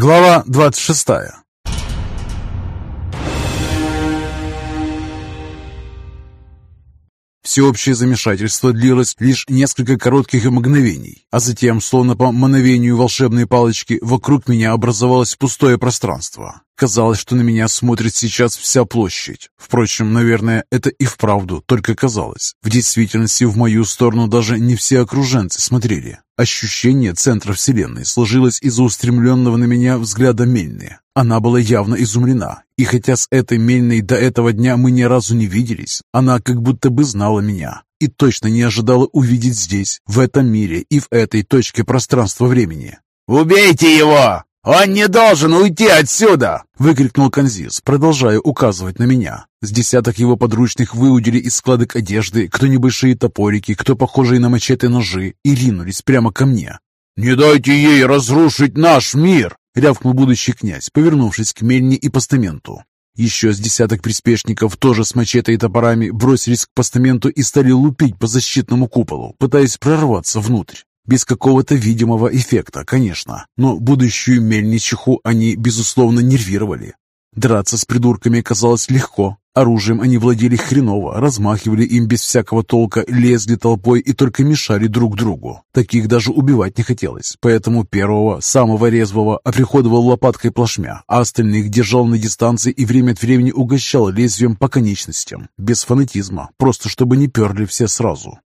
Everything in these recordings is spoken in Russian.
Глава 26 Всеобщее замешательство длилось лишь несколько коротких мгновений, а затем, словно по мановению волшебной палочки, вокруг меня образовалось пустое пространство. Казалось, что на меня смотрит сейчас вся площадь. Впрочем, наверное, это и вправду только казалось. В действительности в мою сторону даже не все окруженцы смотрели. Ощущение центра Вселенной сложилось из-за устремленного на меня взгляда Мельны. Она была явно изумлена, и хотя с этой Мельной до этого дня мы ни разу не виделись, она как будто бы знала меня и точно не ожидала увидеть здесь, в этом мире и в этой точке пространства-времени. «Убейте его!» «Он не должен уйти отсюда!» — выкрикнул Канзис, продолжая указывать на меня. С десяток его подручных выудили из складок одежды кто небольшие топорики, кто похожие на мачете ножи, и ринулись прямо ко мне. «Не дайте ей разрушить наш мир!» — рявкнул будущий князь, повернувшись к мельне и постаменту. Еще с десяток приспешников, тоже с мачете и топорами, бросились к постаменту и стали лупить по защитному куполу, пытаясь прорваться внутрь. Без какого-то видимого эффекта, конечно, но будущую мельничиху они, безусловно, нервировали. Драться с придурками казалось легко. Оружием они владели хреново, размахивали им без всякого толка, лезли толпой и только мешали друг другу. Таких даже убивать не хотелось, поэтому первого, самого резвого, оприходовал лопаткой плашмя, а остальных держал на дистанции и время от времени угощал лезвием по конечностям, без фанатизма, просто чтобы не перли все сразу.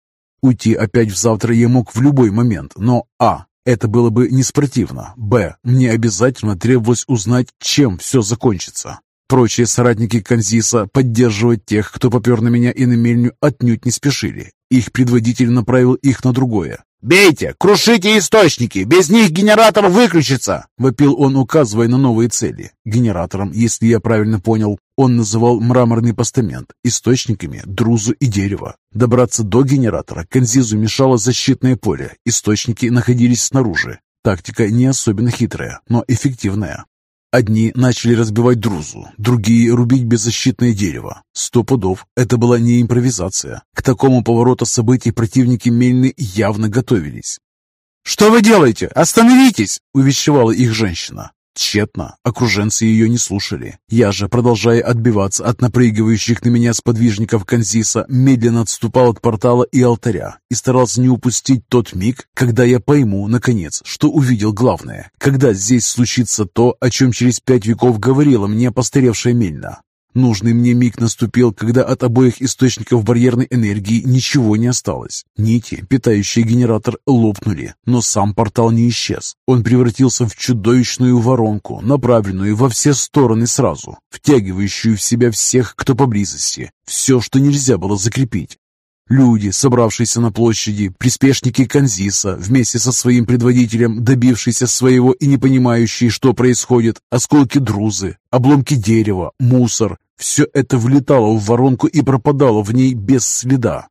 Уйти опять в завтра я мог в любой момент, но а. Это было бы неспортивно. Б. Мне обязательно требовалось узнать, чем все закончится. Прочие соратники Канзиса поддерживать тех, кто попер на меня и на мельню, отнюдь не спешили. Их предводитель направил их на другое. «Бейте! Крушите источники! Без них генератор выключится!» — вопил он, указывая на новые цели. Генератором, если я правильно понял, он называл мраморный постамент, источниками — друзу и дерево. Добраться до генератора Канзизу мешало защитное поле, источники находились снаружи. Тактика не особенно хитрая, но эффективная. Одни начали разбивать друзу, другие рубить беззащитное дерево. Сто пудов это была не импровизация. К такому повороту событий противники Мельны явно готовились. «Что вы делаете? Остановитесь!» – увещевала их женщина. Тщетно. Окруженцы ее не слушали. Я же, продолжая отбиваться от напрыгивающих на меня сподвижников Канзиса, медленно отступал от портала и алтаря и старался не упустить тот миг, когда я пойму, наконец, что увидел главное. Когда здесь случится то, о чем через пять веков говорила мне постаревшая Мельна. Нужный мне миг наступил, когда от обоих источников барьерной энергии ничего не осталось. Нити, питающие генератор, лопнули, но сам портал не исчез. Он превратился в чудовищную воронку, направленную во все стороны сразу, втягивающую в себя всех, кто поблизости. Все, что нельзя было закрепить. Люди, собравшиеся на площади, приспешники Канзиса, вместе со своим предводителем, добившиеся своего и не понимающие, что происходит, осколки друзы, обломки дерева, мусор – все это влетало в воронку и пропадало в ней без следа.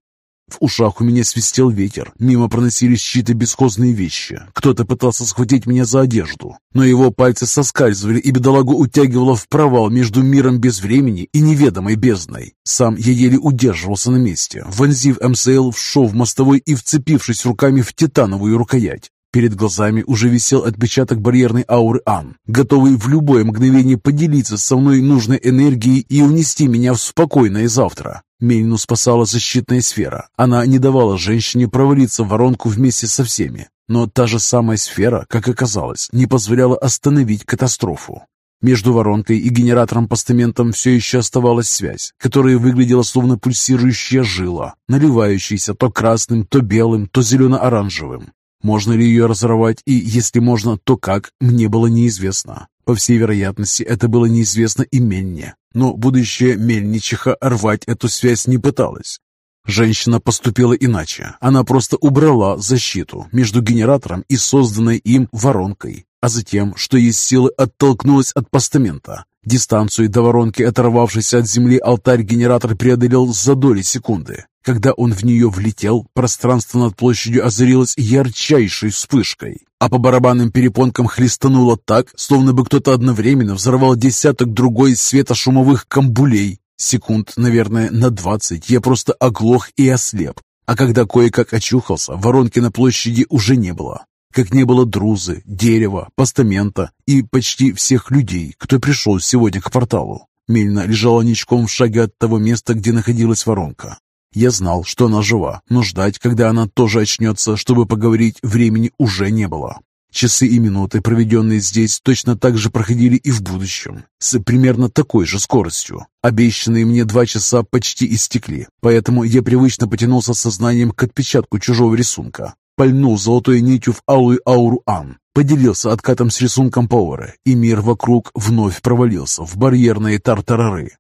В ушах у меня свистел ветер, мимо проносились чьи-то бесхозные вещи. Кто-то пытался схватить меня за одежду, но его пальцы соскальзывали, и бедолагу утягивало в провал между миром без времени и неведомой бездной. Сам я еле удерживался на месте, вонзив МСЛ в шов мостовой и вцепившись руками в титановую рукоять. Перед глазами уже висел отпечаток барьерной ауры Ан, готовый в любое мгновение поделиться со мной нужной энергией и унести меня в спокойное завтра. Мельну спасала защитная сфера. Она не давала женщине провалиться в воронку вместе со всеми. Но та же самая сфера, как оказалось, не позволяла остановить катастрофу. Между воронкой и генератором-постаментом все еще оставалась связь, которая выглядела словно пульсирующая жила, наливающаяся то красным, то белым, то зелено-оранжевым. Можно ли ее разорвать и, если можно, то как, мне было неизвестно. По всей вероятности, это было неизвестно и Менне, но будущая мельничиха рвать эту связь не пыталась. Женщина поступила иначе. Она просто убрала защиту между генератором и созданной им воронкой, а затем, что есть силы, оттолкнулась от постамента. Дистанцию до воронки, оторвавшейся от земли, алтарь-генератор преодолел за доли секунды. Когда он в нее влетел, пространство над площадью озарилось ярчайшей вспышкой, а по барабанным перепонкам хлестануло так, словно бы кто-то одновременно взорвал десяток другой светошумовых камбулей. Секунд, наверное, на двадцать я просто оглох и ослеп. А когда кое-как очухался, воронки на площади уже не было. Как не было друзы, дерева, постамента и почти всех людей, кто пришел сегодня к порталу. Мельна лежала ничком в шаге от того места, где находилась воронка. Я знал, что она жива, но ждать, когда она тоже очнется, чтобы поговорить, времени уже не было. Часы и минуты, проведенные здесь, точно так же проходили и в будущем, с примерно такой же скоростью. Обещанные мне два часа почти истекли, поэтому я привычно потянулся сознанием к отпечатку чужого рисунка. Пальнул золотой нитью в алую ауру Ан, поделился откатом с рисунком повара, и мир вокруг вновь провалился в барьерные тартарары.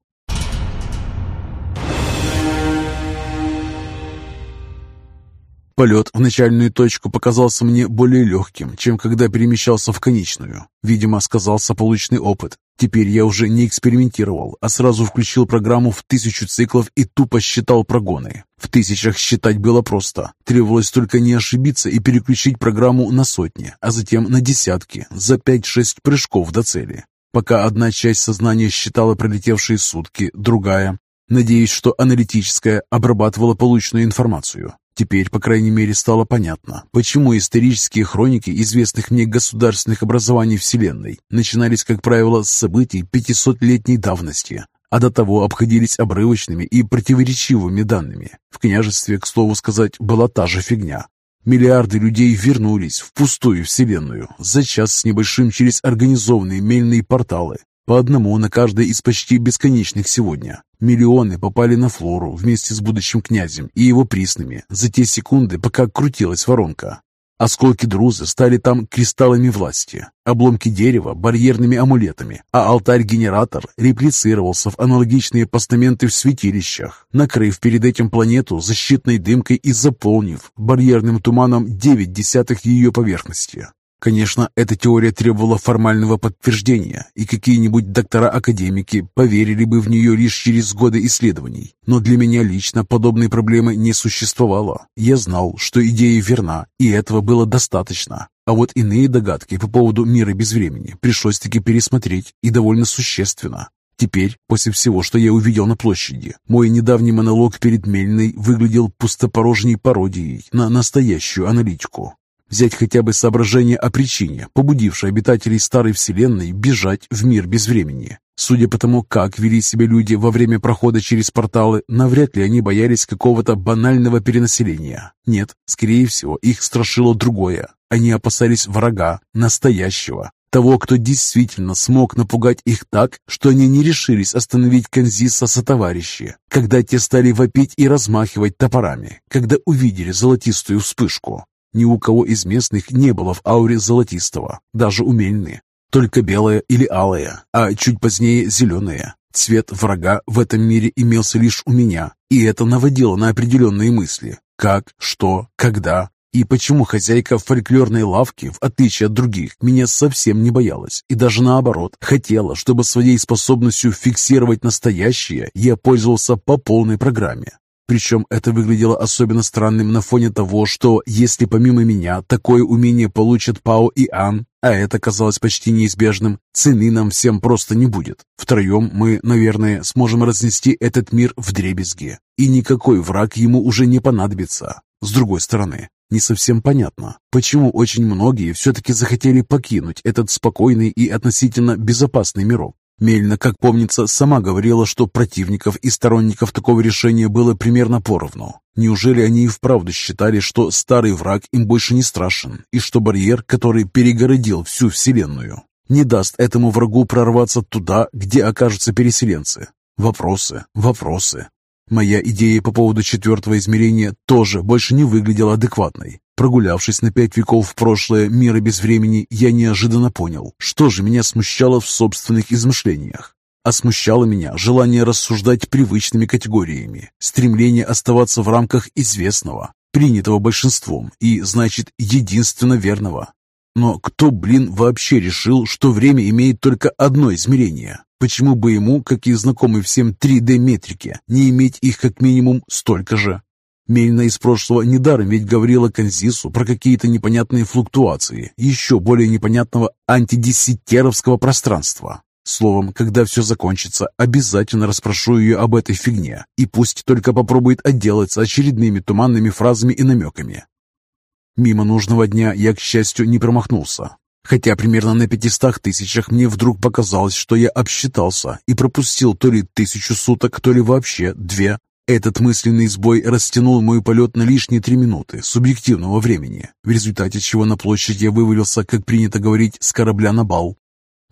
Полет в начальную точку показался мне более легким, чем когда перемещался в конечную. Видимо, сказался полученный опыт. Теперь я уже не экспериментировал, а сразу включил программу в тысячу циклов и тупо считал прогоны. В тысячах считать было просто. Требовалось только не ошибиться и переключить программу на сотни, а затем на десятки, за 5-6 прыжков до цели. Пока одна часть сознания считала пролетевшие сутки, другая, надеюсь, что аналитическая, обрабатывала полученную информацию. Теперь, по крайней мере, стало понятно, почему исторические хроники известных мне государственных образований Вселенной начинались, как правило, с событий 500-летней давности, а до того обходились обрывочными и противоречивыми данными. В княжестве, к слову сказать, была та же фигня. Миллиарды людей вернулись в пустую Вселенную за час с небольшим через организованные мельные порталы, по одному на каждое из почти бесконечных сегодня. Миллионы попали на Флору вместе с будущим князем и его приснами за те секунды, пока крутилась воронка. Осколки друзы стали там кристаллами власти, обломки дерева – барьерными амулетами, а алтарь-генератор реплицировался в аналогичные постаменты в святилищах, накрыв перед этим планету защитной дымкой и заполнив барьерным туманом девять десятых ее поверхности. Конечно, эта теория требовала формального подтверждения, и какие-нибудь доктора-академики поверили бы в нее лишь через годы исследований. Но для меня лично подобной проблемы не существовало. Я знал, что идея верна, и этого было достаточно. А вот иные догадки по поводу мира без времени пришлось таки пересмотреть, и довольно существенно. Теперь, после всего, что я увидел на площади, мой недавний монолог перед Мельной выглядел пустопорожней пародией на настоящую аналитику. Взять хотя бы соображение о причине, побудившей обитателей Старой Вселенной бежать в мир без времени. Судя по тому, как вели себя люди во время прохода через порталы, навряд ли они боялись какого-то банального перенаселения. Нет, скорее всего, их страшило другое. Они опасались врага, настоящего, того, кто действительно смог напугать их так, что они не решились остановить Канзиса со товарищи, когда те стали вопить и размахивать топорами, когда увидели золотистую вспышку. Ни у кого из местных не было в ауре золотистого, даже у Мельны. Только белое или алое, а чуть позднее зеленое. Цвет врага в этом мире имелся лишь у меня, и это наводило на определенные мысли. Как, что, когда и почему хозяйка фольклорной лавки, в отличие от других, меня совсем не боялась и даже наоборот, хотела, чтобы своей способностью фиксировать настоящее я пользовался по полной программе. Причем это выглядело особенно странным на фоне того, что если помимо меня такое умение получат Пао и Ан, а это казалось почти неизбежным, цены нам всем просто не будет. Втроем мы, наверное, сможем разнести этот мир в дребезги, и никакой враг ему уже не понадобится. С другой стороны, не совсем понятно, почему очень многие все-таки захотели покинуть этот спокойный и относительно безопасный мирок. Мельна, как помнится, сама говорила, что противников и сторонников такого решения было примерно поровну. Неужели они и вправду считали, что старый враг им больше не страшен, и что барьер, который перегородил всю Вселенную, не даст этому врагу прорваться туда, где окажутся переселенцы? Вопросы, вопросы. Моя идея по поводу четвертого измерения тоже больше не выглядела адекватной. Прогулявшись на пять веков в прошлое мира без времени, я неожиданно понял, что же меня смущало в собственных измышлениях. А смущало меня желание рассуждать привычными категориями, стремление оставаться в рамках известного, принятого большинством и, значит, единственно верного. Но кто, блин, вообще решил, что время имеет только одно измерение? Почему бы ему, как и знакомые всем 3D-метрики, не иметь их как минимум столько же? Мельна из прошлого недаром ведь говорила Канзису про какие-то непонятные флуктуации, еще более непонятного антидесятеровского пространства. Словом, когда все закончится, обязательно расспрошу ее об этой фигне, и пусть только попробует отделаться очередными туманными фразами и намеками. Мимо нужного дня я, к счастью, не промахнулся. Хотя примерно на пятистах тысячах мне вдруг показалось, что я обсчитался и пропустил то ли тысячу суток, то ли вообще две. Этот мысленный сбой растянул мой полет на лишние три минуты субъективного времени, в результате чего на площадь я вывалился, как принято говорить, с корабля на бал.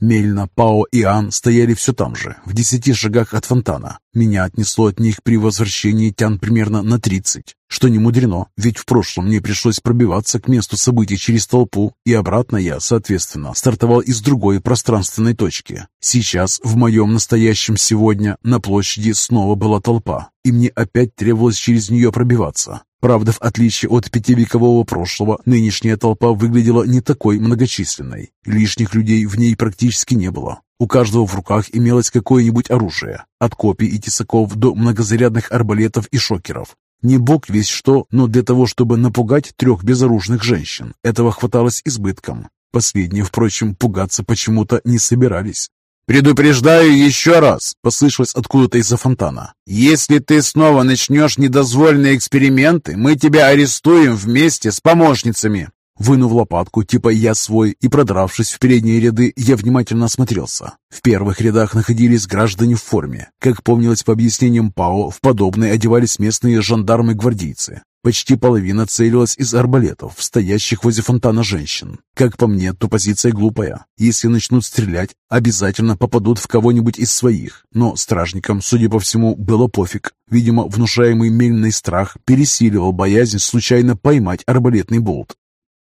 Мельна, Пао и Ан стояли все там же, в десяти шагах от фонтана. Меня отнесло от них при возвращении тян примерно на тридцать, что не мудрено, ведь в прошлом мне пришлось пробиваться к месту событий через толпу, и обратно я, соответственно, стартовал из другой пространственной точки. Сейчас, в моем настоящем сегодня, на площади снова была толпа, и мне опять требовалось через нее пробиваться. Правда, в отличие от пятивекового прошлого, нынешняя толпа выглядела не такой многочисленной. Лишних людей в ней практически не было. У каждого в руках имелось какое-нибудь оружие, от копий и тесаков до многозарядных арбалетов и шокеров. Не бог весь что, но для того, чтобы напугать трех безоружных женщин, этого хватало с избытком. Последние, впрочем, пугаться почему-то не собирались. «Предупреждаю еще раз!» — послышалось откуда-то из-за фонтана. «Если ты снова начнешь недозволенные эксперименты, мы тебя арестуем вместе с помощницами!» Вынув лопатку, типа «я свой», и продравшись в передние ряды, я внимательно осмотрелся. В первых рядах находились граждане в форме. Как помнилось по объяснениям ПАО, в подобные одевались местные жандармы-гвардейцы. Почти половина целилась из арбалетов, стоящих возле фонтана женщин. Как по мне, то позиция глупая. Если начнут стрелять, обязательно попадут в кого-нибудь из своих. Но стражникам, судя по всему, было пофиг. Видимо, внушаемый мельный страх пересиливал боязнь случайно поймать арбалетный болт.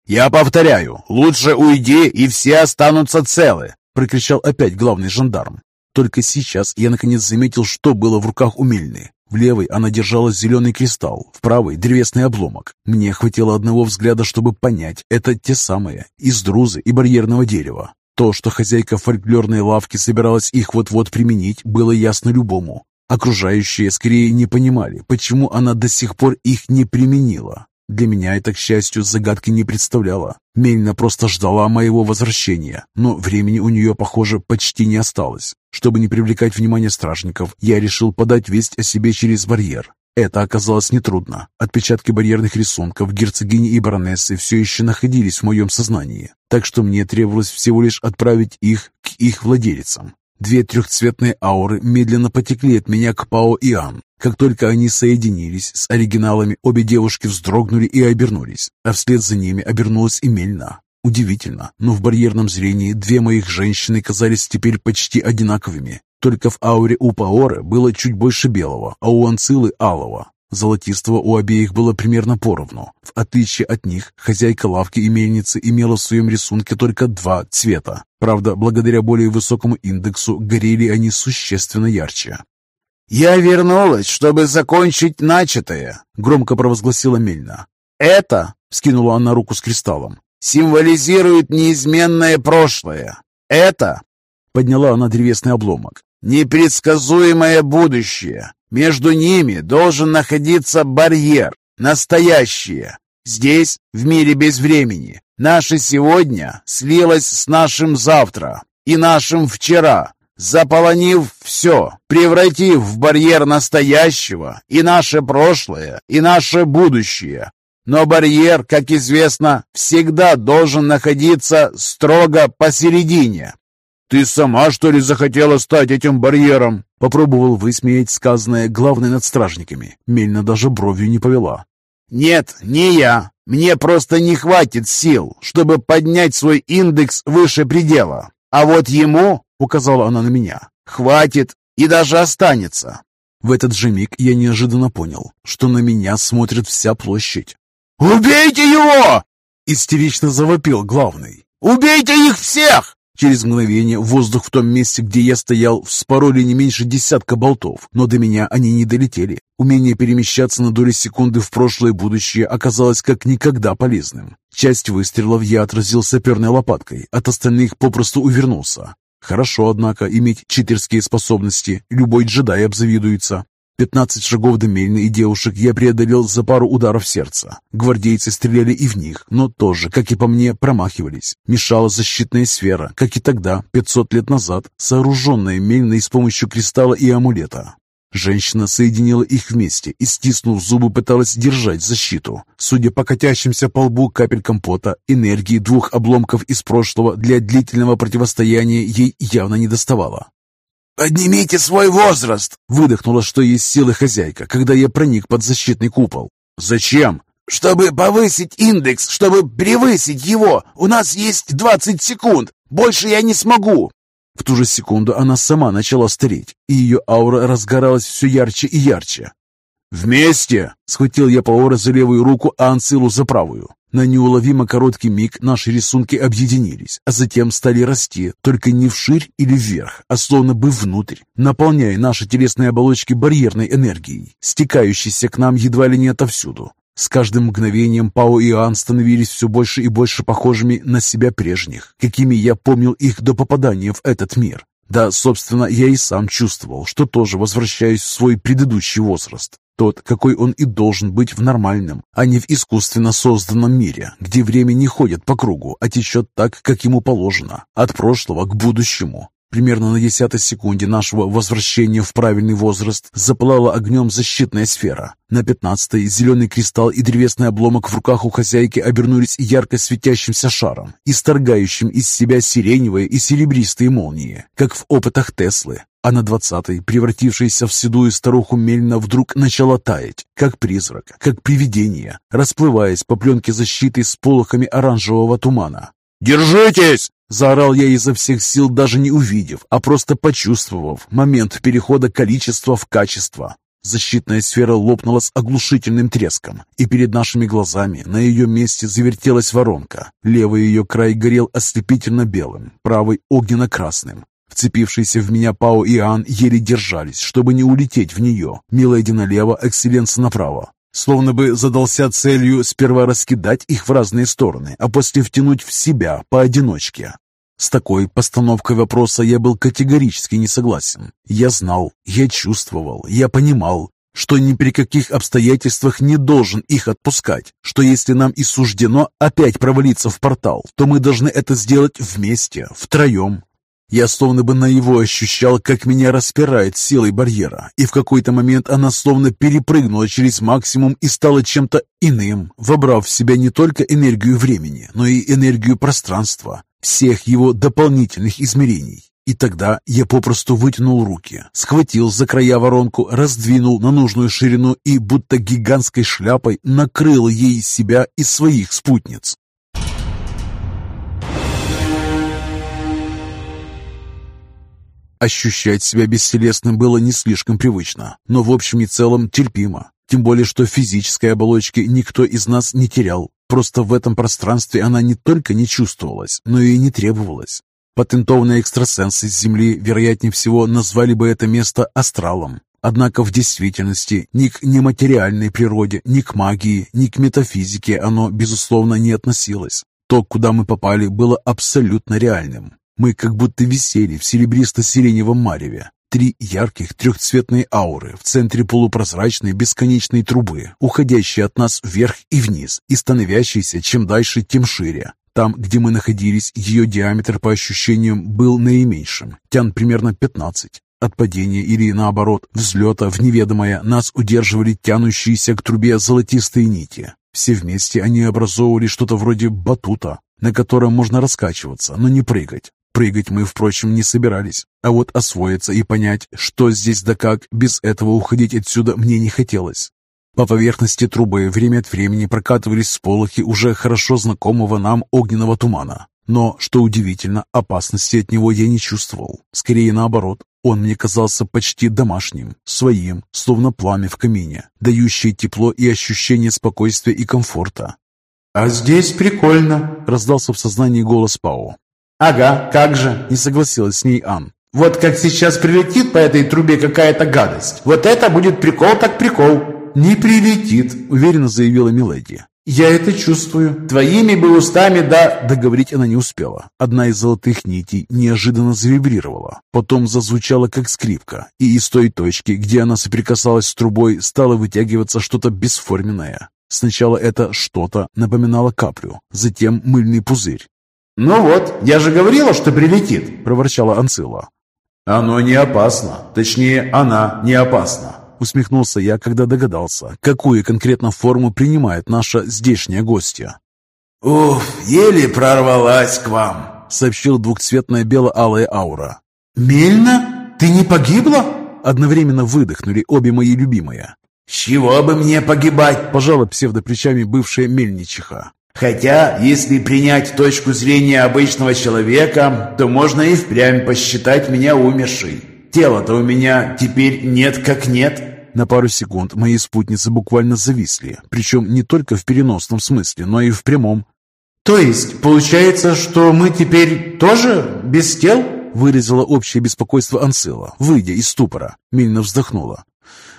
«Я повторяю, лучше уйди, и все останутся целы!» прокричал опять главный жандарм. Только сейчас я наконец заметил, что было в руках у Мельны. В левой она держала зеленый кристалл, в правой — древесный обломок. Мне хватило одного взгляда, чтобы понять, это те самые, из друзы и барьерного дерева. То, что хозяйка фольклорной лавки собиралась их вот-вот применить, было ясно любому. Окружающие скорее не понимали, почему она до сих пор их не применила. Для меня это, к счастью, загадки не представляло. Мельна просто ждала моего возвращения, но времени у нее, похоже, почти не осталось. Чтобы не привлекать внимание стражников, я решил подать весть о себе через барьер. Это оказалось нетрудно. Отпечатки барьерных рисунков герцогини и баронессы все еще находились в моем сознании, так что мне требовалось всего лишь отправить их к их владельцам. Две трехцветные ауры медленно потекли от меня к Пао и Ан. Как только они соединились с оригиналами, обе девушки вздрогнули и обернулись, а вслед за ними обернулась и Мельна. Удивительно, но в барьерном зрении две моих женщины казались теперь почти одинаковыми. Только в ауре у Паоры было чуть больше белого, а у Анцилы – алого. Золотистого у обеих было примерно поровну. В отличие от них, хозяйка лавки и мельницы имела в своем рисунке только два цвета. Правда, благодаря более высокому индексу горели они существенно ярче. «Я вернулась, чтобы закончить начатое», — громко провозгласила Мельна. «Это», — скинула она руку с кристаллом, — «символизирует неизменное прошлое. Это», — подняла она древесный обломок, — «непредсказуемое будущее. Между ними должен находиться барьер, настоящее. Здесь, в мире без времени, наше сегодня слилось с нашим завтра и нашим вчера, заполонив все, превратив в барьер настоящего и наше прошлое, и наше будущее. Но барьер, как известно, всегда должен находиться строго посередине. «Ты сама, что ли, захотела стать этим барьером?» Попробовал высмеять сказанное главной над стражниками. Мельна даже бровью не повела. «Нет, не я. Мне просто не хватит сил, чтобы поднять свой индекс выше предела. А вот ему, — указала она на меня, — хватит и даже останется». В этот же миг я неожиданно понял, что на меня смотрит вся площадь. «Убейте его!» — истерично завопил главный. «Убейте их всех!» Через мгновение воздух в том месте, где я стоял, вспороли не меньше десятка болтов, но до меня они не долетели. Умение перемещаться на доли секунды в прошлое и будущее оказалось как никогда полезным. Часть выстрелов я отразил саперной лопаткой, от остальных попросту увернулся. Хорошо, однако, иметь читерские способности. Любой джедай обзавидуется. Пятнадцать шагов до Мельны и девушек я преодолел за пару ударов сердца. Гвардейцы стреляли и в них, но тоже, как и по мне, промахивались. Мешала защитная сфера, как и тогда, пятьсот лет назад, сооруженная Мельной с помощью кристалла и амулета. Женщина соединила их вместе и, стиснув зубы, пыталась держать защиту. Судя по катящимся по лбу капель компота, энергии двух обломков из прошлого для длительного противостояния ей явно не доставало. «Поднимите свой возраст!» — выдохнула, что есть силы хозяйка, когда я проник под защитный купол. «Зачем?» «Чтобы повысить индекс, чтобы превысить его. У нас есть 20 секунд. Больше я не смогу!» В ту же секунду она сама начала стареть, и ее аура разгоралась все ярче и ярче. «Вместе!» — схватил я Паора за левую руку, а Анцилу за правую. На неуловимо короткий миг наши рисунки объединились, а затем стали расти, только не вширь или вверх, а словно бы внутрь, наполняя наши телесные оболочки барьерной энергией, стекающейся к нам едва ли не отовсюду. С каждым мгновением Пао и Иоанн становились все больше и больше похожими на себя прежних, какими я помнил их до попадания в этот мир. Да, собственно, я и сам чувствовал, что тоже возвращаюсь в свой предыдущий возраст. Тот, какой он и должен быть в нормальном, а не в искусственно созданном мире, где время не ходит по кругу, а течет так, как ему положено, от прошлого к будущему. Примерно на десятой секунде нашего возвращения в правильный возраст запылала огнем защитная сфера. На пятнадцатой зеленый кристалл и древесный обломок в руках у хозяйки обернулись ярко светящимся шаром, исторгающим из себя сиреневые и серебристые молнии, как в опытах Теслы. А на двадцатой, превратившаяся в седую старуху Мельна, вдруг начала таять, как призрак, как привидение, расплываясь по пленке защиты с полохами оранжевого тумана. «Держитесь!» Заорал я изо всех сил, даже не увидев, а просто почувствовав момент перехода количества в качество. Защитная сфера лопнула с оглушительным треском, и перед нашими глазами на ее месте завертелась воронка. Левый ее край горел ослепительно белым, правый — огненно-красным. Вцепившиеся в меня Пао и Иоанн еле держались, чтобы не улететь в нее. Миледи налево, экселленса направо. Словно бы задался целью сперва раскидать их в разные стороны, а после втянуть в себя поодиночке. С такой постановкой вопроса я был категорически не согласен. Я знал, я чувствовал, я понимал, что ни при каких обстоятельствах не должен их отпускать, что если нам и суждено опять провалиться в портал, то мы должны это сделать вместе, втроем, я словно бы на его ощущал, как меня распирает силой барьера, и в какой-то момент она словно перепрыгнула через максимум и стала чем-то иным, вобрав в себя не только энергию времени, но и энергию пространства, всех его дополнительных измерений. И тогда я попросту вытянул руки, схватил за края воронку, раздвинул на нужную ширину и будто гигантской шляпой накрыл ей себя и своих спутниц. Ощущать себя бестелесным было не слишком привычно, но в общем и целом терпимо. Тем более, что физической оболочки никто из нас не терял. Просто в этом пространстве она не только не чувствовалась, но и не требовалась. Патентованные экстрасенсы с Земли, вероятнее всего, назвали бы это место астралом. Однако в действительности ни к нематериальной природе, ни к магии, ни к метафизике оно, безусловно, не относилось. То, куда мы попали, было абсолютно реальным. Мы как будто висели в серебристо-сиреневом мареве. Три ярких трехцветные ауры в центре полупрозрачной бесконечной трубы, уходящей от нас вверх и вниз и становящейся чем дальше, тем шире. Там, где мы находились, ее диаметр по ощущениям был наименьшим, тян примерно 15. От падения или, наоборот, взлета в неведомое нас удерживали тянущиеся к трубе золотистые нити. Все вместе они образовывали что-то вроде батута, на котором можно раскачиваться, но не прыгать. Прыгать мы, впрочем, не собирались, а вот освоиться и понять, что здесь да как, без этого уходить отсюда мне не хотелось. По поверхности трубы время от времени прокатывались сполохи уже хорошо знакомого нам огненного тумана. Но, что удивительно, опасности от него я не чувствовал. Скорее наоборот, он мне казался почти домашним, своим, словно пламя в камине, дающее тепло и ощущение спокойствия и комфорта. «А здесь прикольно», — раздался в сознании голос Пао. «Ага, как же!» – не согласилась с ней Ан. «Вот как сейчас прилетит по этой трубе какая-то гадость. Вот это будет прикол так прикол!» «Не прилетит», – уверенно заявила Миледи. «Я это чувствую. Твоими бы устами, да...» Договорить она не успела. Одна из золотых нитей неожиданно завибрировала. Потом зазвучала, как скрипка. И из той точки, где она соприкасалась с трубой, стало вытягиваться что-то бесформенное. Сначала это что-то напоминало каплю, затем мыльный пузырь, «Ну вот, я же говорила, что прилетит!» – проворчала Анцила. «Оно не опасно. Точнее, она не опасна», — усмехнулся я, когда догадался, какую конкретно форму принимает наша здешняя гостья. «Уф, еле прорвалась к вам», — сообщил двухцветная бело-алая аура. «Мельна? Ты не погибла?» Одновременно выдохнули обе мои любимые. «С чего бы мне погибать?» – пожала псевдоплечами бывшая мельничиха. «Хотя, если принять точку зрения обычного человека, то можно и впрямь посчитать меня умершей. Тело-то у меня теперь нет как нет». На пару секунд мои спутницы буквально зависли, причем не только в переносном смысле, но и в прямом. «То есть, получается, что мы теперь тоже без тел?» выразила общее беспокойство Ансела, выйдя из ступора. Мильна вздохнула.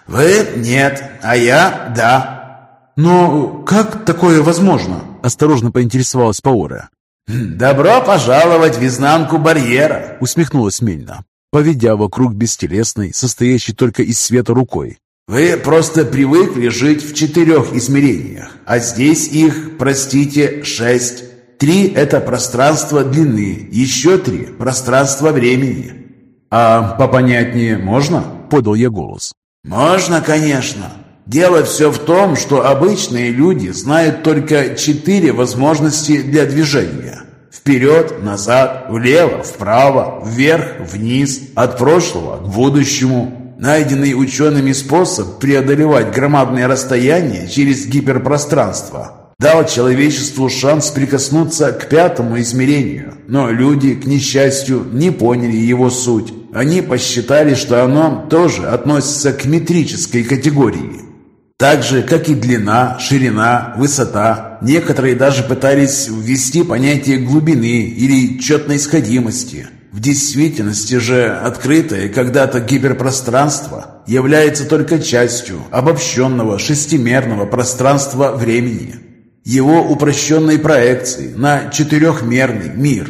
«Вы нет, а я да». «Но как такое возможно?» Осторожно поинтересовалась Паора. «Добро пожаловать в изнанку барьера!» Усмехнулась Мильна, поведя вокруг бестелесной, состоящей только из света рукой. Вы просто привыкли жить в четырех измерениях, а здесь их, простите, шесть. Три – это пространство длины, еще три – пространство времени. «А попонятнее можно?» – подал я голос. «Можно, конечно. Дело все в том, что обычные люди знают только четыре возможности для движения. Вперед, назад, влево, вправо, вверх, вниз, от прошлого к будущему. Найденный учеными способ преодолевать громадные расстояния через гиперпространство дал человечеству шанс прикоснуться к пятому измерению. Но люди, к несчастью, не поняли его суть. Они посчитали, что оно тоже относится к метрической категории. Так же, как и длина, ширина, высота. Некоторые даже пытались ввести понятие глубины или четной сходимости – в действительности же открытое когда-то гиперпространство является только частью обобщенного шестимерного пространства времени, его упрощенной проекции на четырехмерный мир.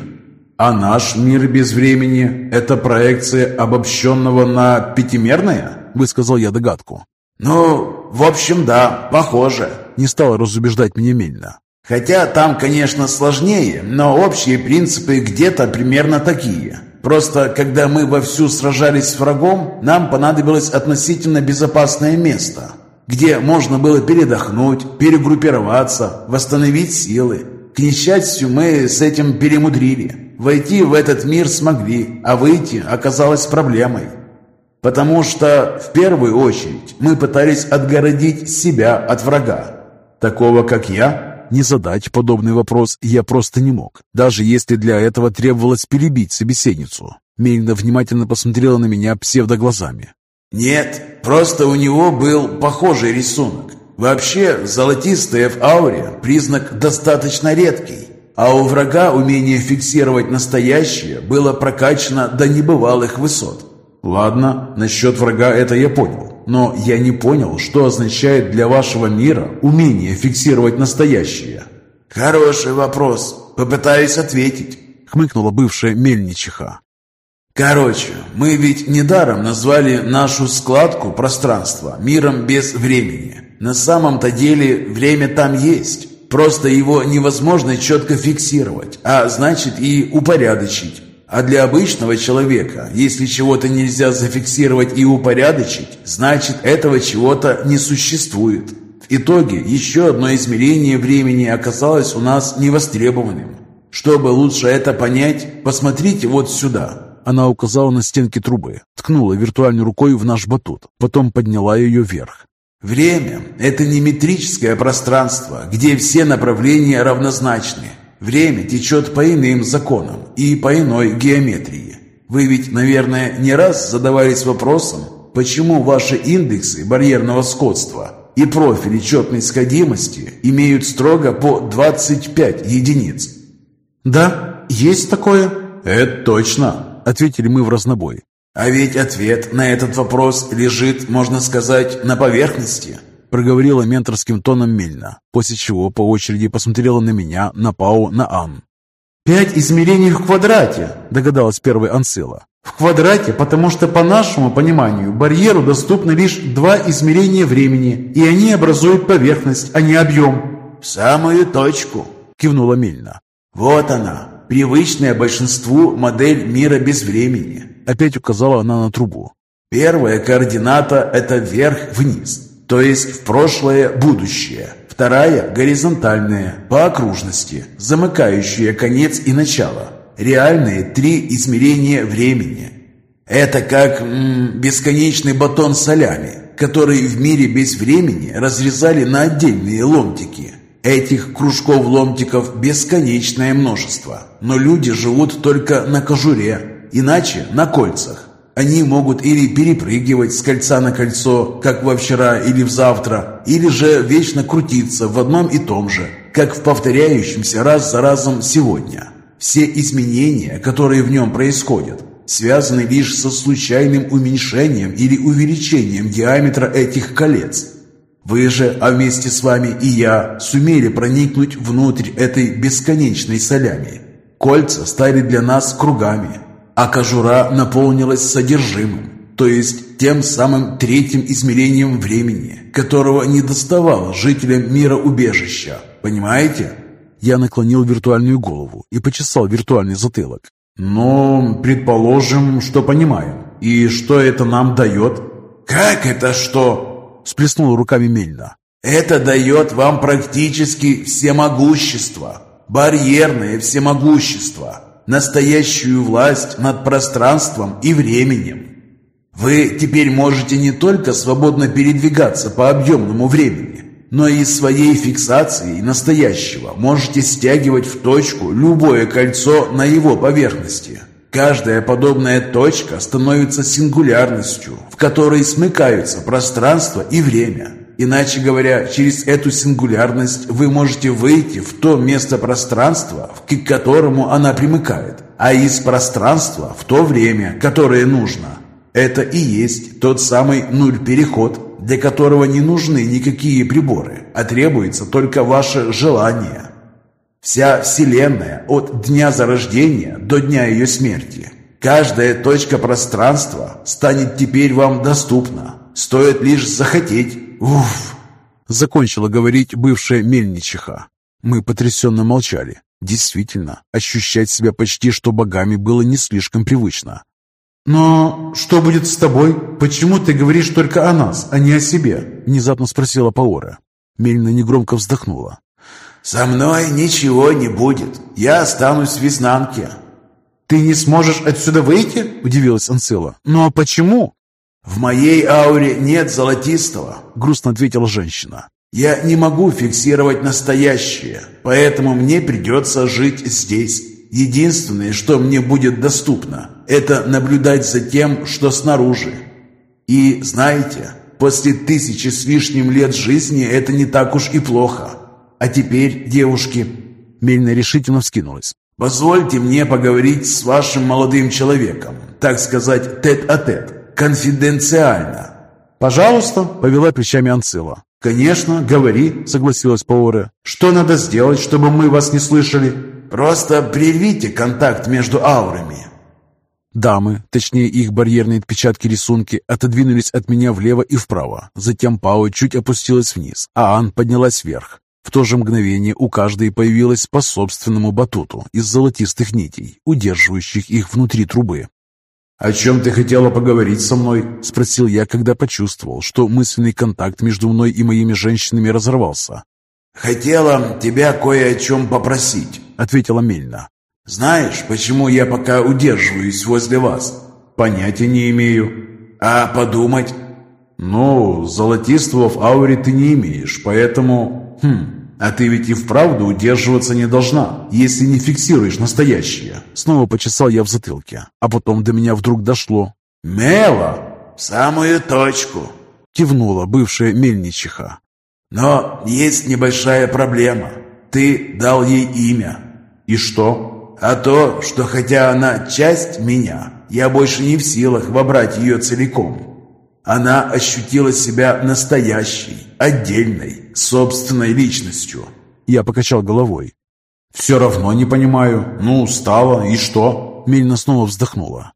А наш мир без времени – это проекция обобщенного на пятимерное? Высказал я догадку. Ну, в общем, да, похоже. Не стала разубеждать меня Мельна. Хотя там, конечно, сложнее, но общие принципы где-то примерно такие. Просто, когда мы вовсю сражались с врагом, нам понадобилось относительно безопасное место, где можно было передохнуть, перегруппироваться, восстановить силы. К несчастью, мы с этим перемудрили. Войти в этот мир смогли, а выйти оказалось проблемой. Потому что, в первую очередь, мы пытались отгородить себя от врага. Такого, как я, не задать подобный вопрос я просто не мог, даже если для этого требовалось перебить собеседницу. Мельна внимательно посмотрела на меня псевдоглазами. «Нет, просто у него был похожий рисунок. Вообще, золотистая в ауре – признак достаточно редкий, а у врага умение фиксировать настоящее было прокачано до небывалых высот. Ладно, насчет врага это я понял но я не понял, что означает для вашего мира умение фиксировать настоящее». «Хороший вопрос. Попытаюсь ответить», — хмыкнула бывшая мельничиха. «Короче, мы ведь недаром назвали нашу складку пространства миром без времени. На самом-то деле время там есть, просто его невозможно четко фиксировать, а значит и упорядочить. А для обычного человека, если чего-то нельзя зафиксировать и упорядочить, значит этого чего-то не существует. В итоге еще одно измерение времени оказалось у нас невостребованным. Чтобы лучше это понять, посмотрите вот сюда. Она указала на стенки трубы, ткнула виртуальной рукой в наш батут, потом подняла ее вверх. Время – это не метрическое пространство, где все направления равнозначны. Время течет по иным законам и по иной геометрии. Вы ведь, наверное, не раз задавались вопросом, почему ваши индексы барьерного сходства и профили четной сходимости имеют строго по 25 единиц. «Да, есть такое?» «Это точно», — ответили мы в разнобой. «А ведь ответ на этот вопрос лежит, можно сказать, на поверхности» проговорила менторским тоном Мельна, после чего по очереди посмотрела на меня, на Пау, на Ан. «Пять измерений в квадрате», – догадалась первый Ансила. «В квадрате, потому что, по нашему пониманию, барьеру доступны лишь два измерения времени, и они образуют поверхность, а не объем». «В самую точку», – кивнула Мельна. «Вот она, привычная большинству модель мира без времени. Опять указала она на трубу. Первая координата – это вверх-вниз, то есть в прошлое – будущее. Вторая – горизонтальная, по окружности, замыкающая конец и начало. Реальные три измерения времени. Это как м -м, бесконечный батон солями, который в мире без времени разрезали на отдельные ломтики. Этих кружков-ломтиков бесконечное множество, но люди живут только на кожуре, иначе на кольцах. Они могут или перепрыгивать с кольца на кольцо, как во вчера или в завтра, или же вечно крутиться в одном и том же, как в повторяющемся раз за разом сегодня. Все изменения, которые в нем происходят, связаны лишь со случайным уменьшением или увеличением диаметра этих колец. Вы же, а вместе с вами и я, сумели проникнуть внутрь этой бесконечной солями. Кольца стали для нас кругами, а кожура наполнилась содержимым, то есть тем самым третьим измерением времени, которого не доставало жителям мира убежища. Понимаете? Я наклонил виртуальную голову и почесал виртуальный затылок. «Ну, предположим, что понимаем. И что это нам дает?» «Как это что?» – сплеснул руками Мельна. «Это дает вам практически всемогущество, барьерное всемогущество, настоящую власть над пространством и временем. Вы теперь можете не только свободно передвигаться по объемному времени, но и своей фиксацией настоящего можете стягивать в точку любое кольцо на его поверхности. Каждая подобная точка становится сингулярностью, в которой смыкаются пространство и время – Иначе говоря, через эту сингулярность вы можете выйти в то место пространства, к которому она примыкает, а из пространства в то время, которое нужно. Это и есть тот самый нуль-переход, для которого не нужны никакие приборы, а требуется только ваше желание. Вся Вселенная от дня зарождения до дня ее смерти. Каждая точка пространства станет теперь вам доступна. Стоит лишь захотеть. Уф! Закончила говорить бывшая мельничиха. Мы потрясенно молчали. Действительно, ощущать себя почти что богами было не слишком привычно. «Но что будет с тобой? Почему ты говоришь только о нас, а не о себе?» Внезапно спросила Паора. Мельна негромко вздохнула. «Со мной ничего не будет. Я останусь в изнанке». «Ты не сможешь отсюда выйти?» – удивилась Анцила. «Ну а почему?» «В моей ауре нет золотистого», — грустно ответила женщина. «Я не могу фиксировать настоящее, поэтому мне придется жить здесь. Единственное, что мне будет доступно, это наблюдать за тем, что снаружи. И знаете, после тысячи с лишним лет жизни это не так уж и плохо. А теперь, девушки...» Мельна решительно вскинулась. «Позвольте мне поговорить с вашим молодым человеком, так сказать, тет-а-тет. -тет конфиденциально». «Пожалуйста», — повела плечами Анцила. «Конечно, говори», — согласилась Пауре. «Что надо сделать, чтобы мы вас не слышали?» «Просто прервите контакт между аурами». Дамы, точнее их барьерные отпечатки-рисунки, отодвинулись от меня влево и вправо. Затем Пау чуть опустилась вниз, а Ан поднялась вверх. В то же мгновение у каждой появилась по собственному батуту из золотистых нитей, удерживающих их внутри трубы. «О чем ты хотела поговорить со мной?» – спросил я, когда почувствовал, что мысленный контакт между мной и моими женщинами разорвался. «Хотела тебя кое о чем попросить», – ответила Мельна. «Знаешь, почему я пока удерживаюсь возле вас?» «Понятия не имею». «А подумать?» «Ну, золотистого в ауре ты не имеешь, поэтому...» «Хм, а ты ведь и вправду удерживаться не должна, если не фиксируешь настоящее. Снова почесал я в затылке, а потом до меня вдруг дошло. «Мела! В самую точку!» Кивнула бывшая мельничиха. «Но есть небольшая проблема. Ты дал ей имя». «И что?» «А то, что хотя она часть меня, я больше не в силах вобрать ее целиком». Она ощутила себя настоящей, отдельной, собственной личностью. Я покачал головой. «Все равно не понимаю. Ну, стало, и что?» Мельна снова вздохнула.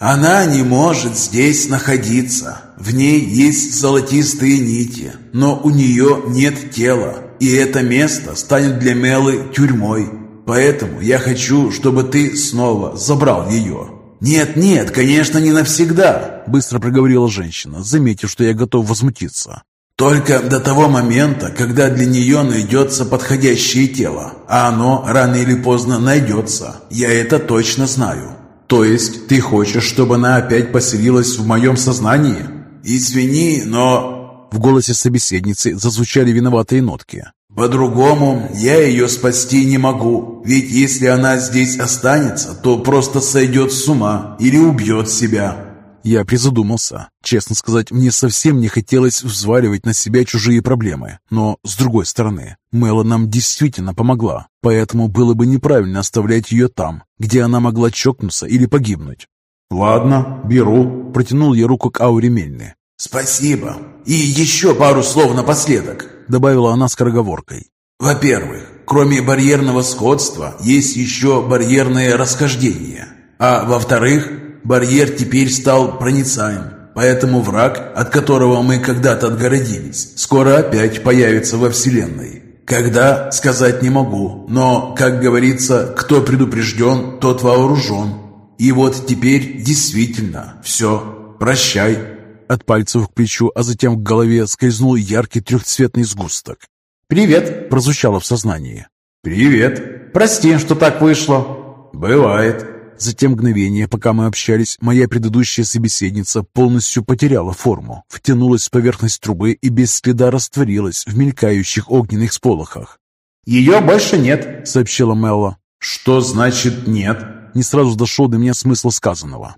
«Она не может здесь находиться. В ней есть золотистые нити, но у нее нет тела, и это место станет для Мелы тюрьмой. Поэтому я хочу, чтобы ты снова забрал ее. «Нет-нет, конечно, не навсегда», — быстро проговорила женщина, заметив, что я готов возмутиться. «Только до того момента, когда для нее найдется подходящее тело. А оно рано или поздно найдется. Я это точно знаю». «То есть ты хочешь, чтобы она опять поселилась в моем сознании?» «Извини, но...» В голосе собеседницы зазвучали виноватые нотки. По-другому я ее спасти не могу, ведь если она здесь останется, то просто сойдет с ума или убьет себя». Я призадумался. Честно сказать, мне совсем не хотелось взваливать на себя чужие проблемы. Но, с другой стороны, Мэла нам действительно помогла, поэтому было бы неправильно оставлять ее там, где она могла чокнуться или погибнуть. «Ладно, беру», — протянул я руку к ауре Мельны. «Спасибо. И еще пару слов напоследок добавила она скороговоркой. «Во-первых, кроме барьерного сходства, есть еще барьерное расхождение. А во-вторых, барьер теперь стал проницаем, поэтому враг, от которого мы когда-то отгородились, скоро опять появится во Вселенной. Когда, сказать не могу, но, как говорится, кто предупрежден, тот вооружен. И вот теперь действительно все, прощай». От пальцев к плечу, а затем к голове скользнул яркий трехцветный сгусток. «Привет!» – прозвучало в сознании. «Привет!» «Прости, что так вышло!» «Бывает!» За те мгновения, пока мы общались, моя предыдущая собеседница полностью потеряла форму, втянулась в поверхность трубы и без следа растворилась в мелькающих огненных сполохах. «Ее больше нет», — сообщила Мелла. «Что значит нет?» Не сразу дошел до меня смысл сказанного.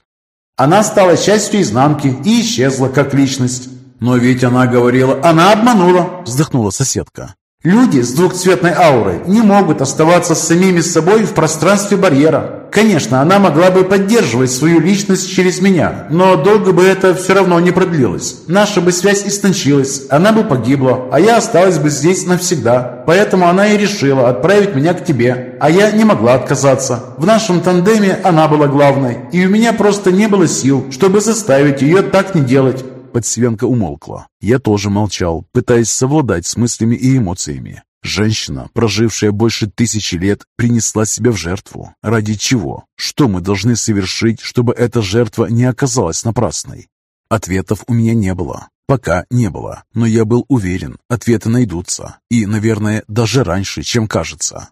Она стала частью изнанки и исчезла как личность. Но ведь она говорила, она обманула, вздохнула соседка. Люди с двухцветной аурой не могут оставаться самими собой в пространстве барьера. Конечно, она могла бы поддерживать свою личность через меня, но долго бы это все равно не продлилось. Наша бы связь истончилась, она бы погибла, а я осталась бы здесь навсегда. Поэтому она и решила отправить меня к тебе, а я не могла отказаться. В нашем тандеме она была главной, и у меня просто не было сил, чтобы заставить ее так не делать. Подсвенка умолкла. Я тоже молчал, пытаясь совладать с мыслями и эмоциями. Женщина, прожившая больше тысячи лет, принесла себя в жертву. Ради чего? Что мы должны совершить, чтобы эта жертва не оказалась напрасной? Ответов у меня не было. Пока не было. Но я был уверен, ответы найдутся. И, наверное, даже раньше, чем кажется.